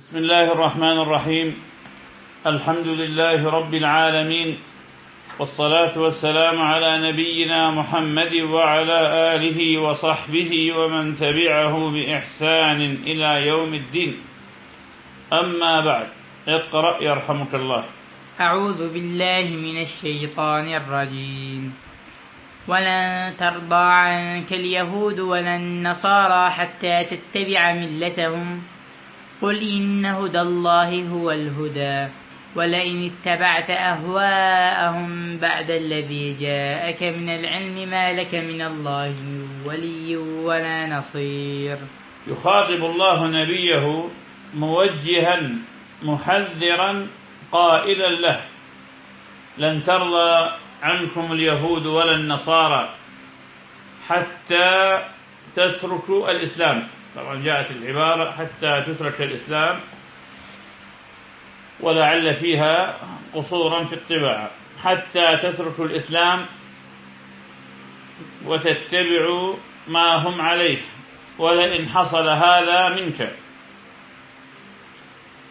بسم الله الرحمن الرحيم. الحمد لله رب العالمين والصلاة والسلام على نبينا محمد وعلى آله وصحبه ومن تبعه بإحسان إلى يوم الدين. أما بعد اقرأ يرحمك الله. أعوذ بالله من الشيطان الرجيم. ولن ترضى عنك اليهود ولا النصارى حتى تتبع ملتهم. قل إن هدى الله هو الهدى ولئن اتبعت أهواءهم بعد الذي جاءك من العلم ما لك من الله ولي ولا نصير. يخاطب الله نبيه موجها محذرا قائلا له لن ترضى عنكم اليهود ولا النصارى حتى تتركوا الإسلام. طبعا جاءت العبارة حتى تترك الإسلام ولعل فيها قصورا في الطباعة حتى تتركوا الإسلام وتتبعوا ما هم عليه. ولئن حصل هذا منك.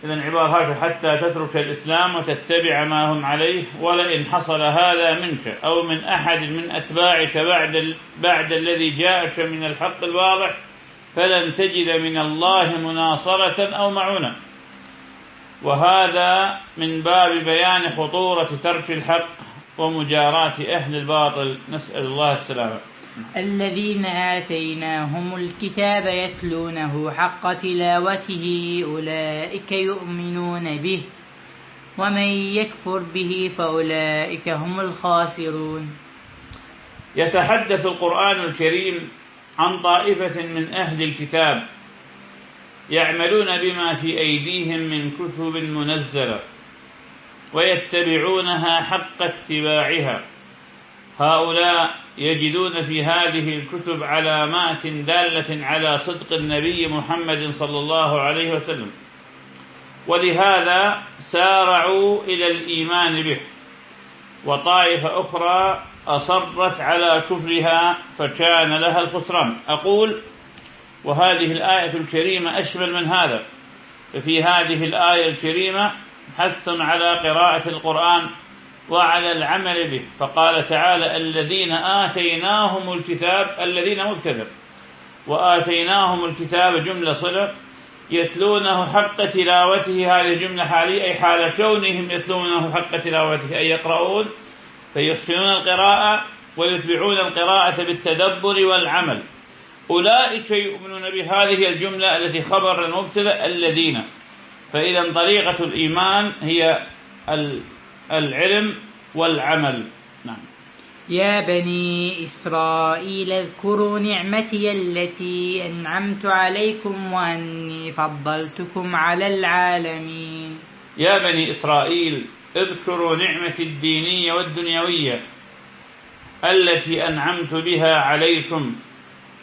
إذا عبارة هكذا. حتى تترك الإسلام وتتبع ما هم عليه. ولئن حصل هذا منك. أو من أحد من أتباعك بعد, بعد الذي جاءك من الحق الواضح. فلن تجد من الله مناصرة أو معونة. وهذا من باب بيان خطورة ترك الحق ومجاراة أهل الباطل. نسأل الله السلامة. الذين آتيناهم الكتاب يتلونه حق تلاوته أولئك يؤمنون به ومن يكفر به فأولئك هم الخاسرون. يتحدث القرآن الكريم عن طائفة من أهل الكتاب يعملون بما في أيديهم من كتب منزلة ويتبعونها حق اتباعها. هؤلاء يجدون في هذه الكتب علامات دالة على صدق النبي محمد صلى الله عليه وسلم ولهذا سارعوا إلى الإيمان به. وطائفة أخرى أصرت على كفرها فكان لها الخسران. أقول وهذه الآية الكريمة أشمل من هذا. ففي هذه الآية الكريمة حث على قراءة القرآن وعلى العمل به. فقال تعالى الذين آتيناهم الكتاب الذين مبتدر وآتيناهم الكتاب جملة صلة يتلونه حق تلاوته هذه الجملة حالية أي حال كونهم يتلونه حق تلاوته أي يقرؤون فيحسنون القراءة ويتبعون القراءة بالتدبر والعمل. أولئك يؤمنون بهذه الجملة التي خبر المبتدأ الذين. فإذا طريقة الإيمان هي العلم والعمل. يا بني إسرائيل اذكروا نعمتي التي أنعمت عليكم وأني فضلتكم على العالمين. يا بني إسرائيل اذكروا نعمتي الدينية والدنيوية التي أنعمت بها عليكم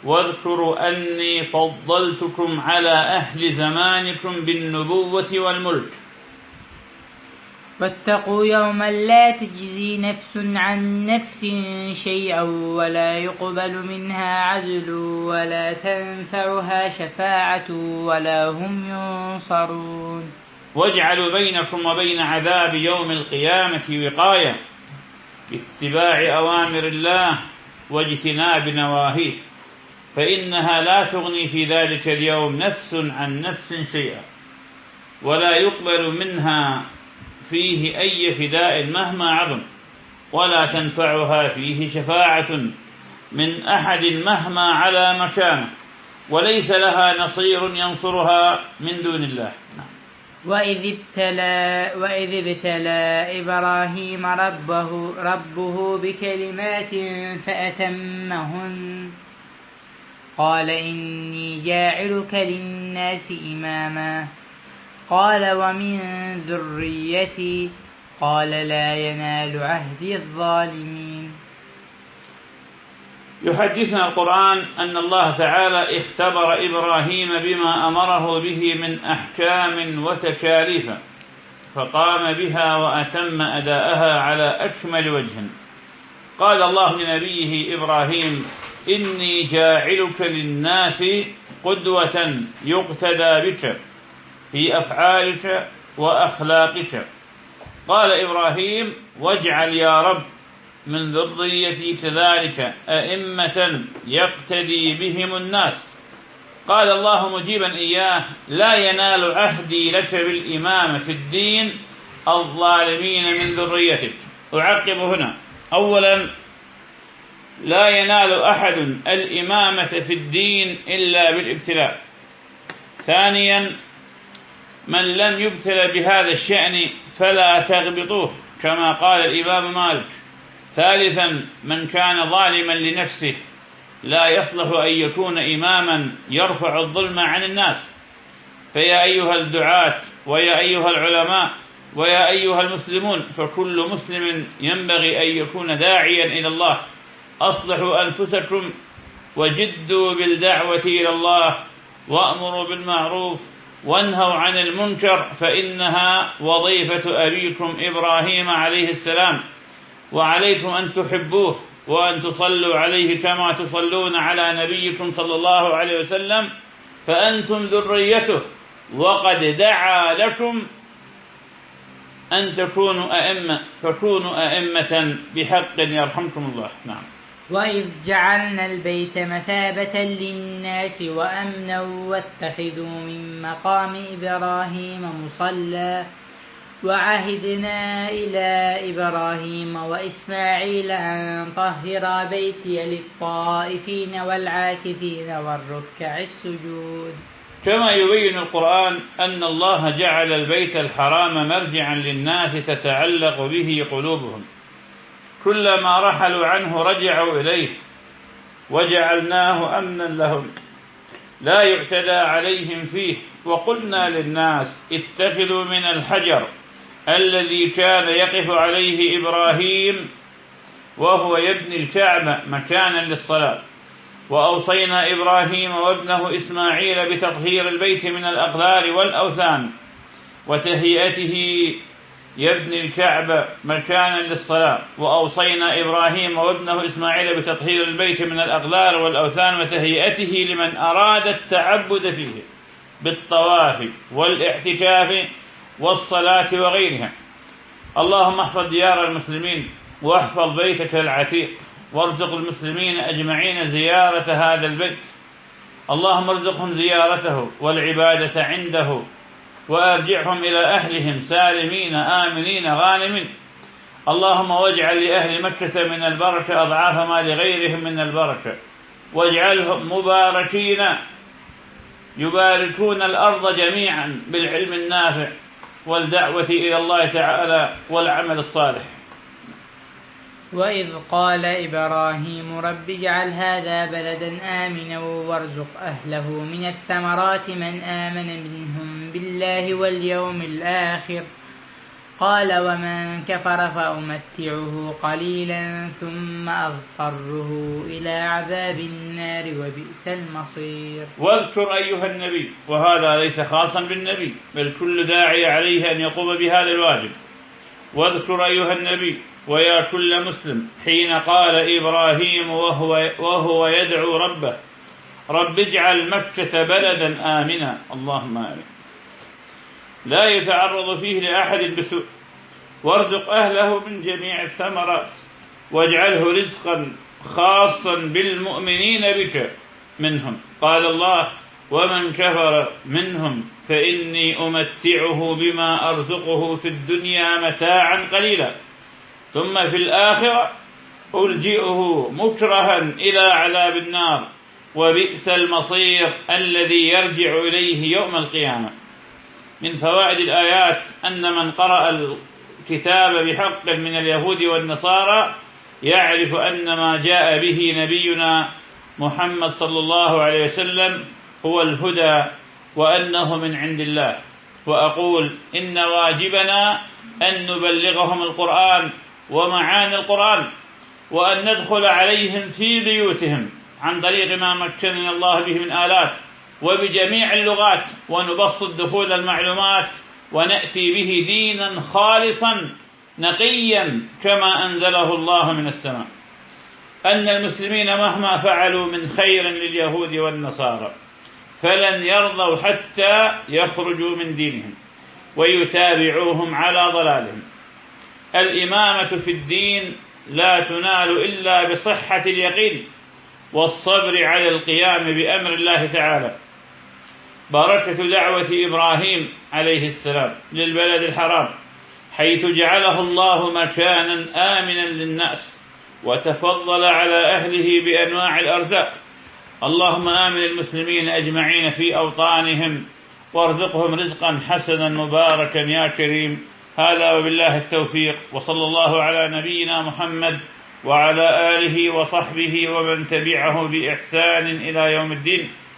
واذكروا أني فضلتكم على أهل زمانكم بالنبوة والملك. واتقوا يوما لا تجزي نفس عن نفس شيئا ولا يقبل منها عدل ولا تنفعها شفاعة ولا هم ينصرون. واجعلوا بينكم وبين عذاب يوم القيامة وقاية باتباع أوامر الله واجتناب نواهيه فإنها لا تغني في ذلك اليوم نفس عن نفس شيئا ولا يقبل منها فيه أي فداء مهما عظم ولا تنفعها فيه شفاعة من أحد مهما على مكانه وليس لها نصير ينصرها من دون الله. نعم. وإذ ابتلى وإذ ابتلى إبراهيم ربه ربه بكلمات فأتمهن. قال إني جاعلك للناس إماما. قال ومن ذريتي قال لا ينال عهدي الظالمين. يحدثنا القرآن أن الله تعالى اختبر إبراهيم بما أمره به من أحكام وتكاليف فقام بها وأتم أداءها على أكمل وجه. قال الله لنبيه إبراهيم إني جاعلك للناس قدوة يقتدى بك. في أفعالك وأخلاقك. قال إبراهيم واجعل يا رب من ذريتي كذلك أئمة يقتدي بهم الناس. قال الله مجيبا إياه لا ينال عهدي لك بالإمامة في الدين الظالمين من ذريتك. أعقب هنا. أولا لا ينال أحد الإمامة في الدين إلا بالابتلاء. ثانيا من لم يبتلى بهذا الشأن فلا تغبطوه كما قال الإمام مالك. ثالثا من كان ظالما لنفسه لا يصلح أن يكون إماما يرفع الظلم عن الناس. فيا أيها الدعاة ويا أيها العلماء ويا أيها المسلمون فكل مسلم ينبغي أن يكون داعيا إلى الله. أصلحوا أنفسكم وجدوا بالدعوة إلى الله وأمروا بالمعروف وانهوا عن المنكر فإنها وظيفة أبيكم إبراهيم عليه السلام. وعليكم أن تحبوه وأن تصلوا عليه كما تصلون على نبيكم صلى الله عليه وسلم فأنتم ذريته. وقد دعا لكم أن تكونوا أئمة فكونوا أئمة بحق يرحمكم الله. نعم. وإذ جعلنا البيت مثابة للناس وأمنا واتخذوا من مقام إبراهيم مصلى وعهدنا إلى إبراهيم وإسماعيل أن طهر بيتي للطائفين والعاكفين والركع السجود كما يبين القرآن أن الله جعل البيت الحرام مرجعا للناس تتعلق به قلوبهم. كلما رحلوا عنه رجعوا إليه وجعلناه أمنا لهم. لا يعتدى عليهم فيه. وقلنا للناس اتخذوا من الحجر الذي كان يقف عليه إبراهيم وهو يبني الكعبة مكانا للصلاة. وأوصينا إبراهيم وابنه إسماعيل بتطهير البيت من الأقدار والأوثان وتهيئته يبني الكعبة مكانا للصلاة. وأوصينا إبراهيم وابنه إسماعيل بتطهير البيت من الأغلال والأوثان وتهيئته لمن أراد التعبد فيه بالطواف والاعتكاف والصلاة وغيرها. اللهم احفظ ديار المسلمين واحفظ بيتك العتيق وارزق المسلمين أجمعين زيارة هذا البيت. اللهم ارزقهم زيارته والعبادة عنده وأرجعهم إلى أهلهم سالمين آمنين غانمين. اللهم واجعل لأهل مكة من البركة أضعاف ما لغيرهم من البركة. واجعلهم مباركين. يباركون الأرض جميعا بالعلم النافع والدعوة إلى الله تعالى والعمل الصالح. وإذ قال إبراهيم رب اجعل هذا بلدا آمنا وارزق أهله من الثمرات من آمن منهم. بالله واليوم الآخر. قال ومن كفر فأمتعه قليلا ثم أضطره إلى عذاب النار وبئس المصير. واذكر أيها النبي وهذا ليس خاصا بالنبي بل كل داعي عليه أن يقوم بهذا الواجب. واذكر أيها النبي ويا كل مسلم حين قال إبراهيم وهو, وهو يدعو ربه رب اجعل مكة بلدا آمنا. اللهم آمين. لا يتعرض فيه لأحد بسوء. وارزق أهله من جميع الثمرات واجعله رزقا خاصا بالمؤمنين بك منهم. قال الله ومن كفر منهم فإني أمتعه بما أرزقه في الدنيا متاعا قليلا ثم في الآخرة ألجئه مكرها إلى عذاب النار وبئس المصير الذي يرجع إليه يوم القيامة. من فوائد الآيات أن من قرأ الكتاب بحق من اليهود والنصارى يعرف أن ما جاء به نبينا محمد صلى الله عليه وسلم هو الهدى وأنه من عند الله. وأقول إن واجبنا أن نبلغهم القرآن ومعاني القرآن وأن ندخل عليهم في بيوتهم عن طريق ما مكننا الله به من آلات وبجميع اللغات ونبسط دخول المعلومات ونأتي به دينا خالصا نقيا كما أنزله الله من السماء. أن المسلمين مهما فعلوا من خير لليهود والنصارى فلن يرضوا حتى يخرجوا من دينهم ويتابعوهم على ضلالهم. الإمامة في الدين لا تنال إلا بصحة اليقين والصبر على القيام بأمر الله تعالى. بركة دعوة إبراهيم عليه السلام للبلد الحرام حيث جعله الله مكانا آمنا للناس وتفضل على أهله بأنواع الأرزاق. اللهم آمن المسلمين أجمعين في أوطانهم وارزقهم رزقا حسنا مباركا يا كريم. هذا وبالله التوفيق وصلى الله على نبينا محمد وعلى آله وصحبه ومن تبعه بإحسان إلى يوم الدين.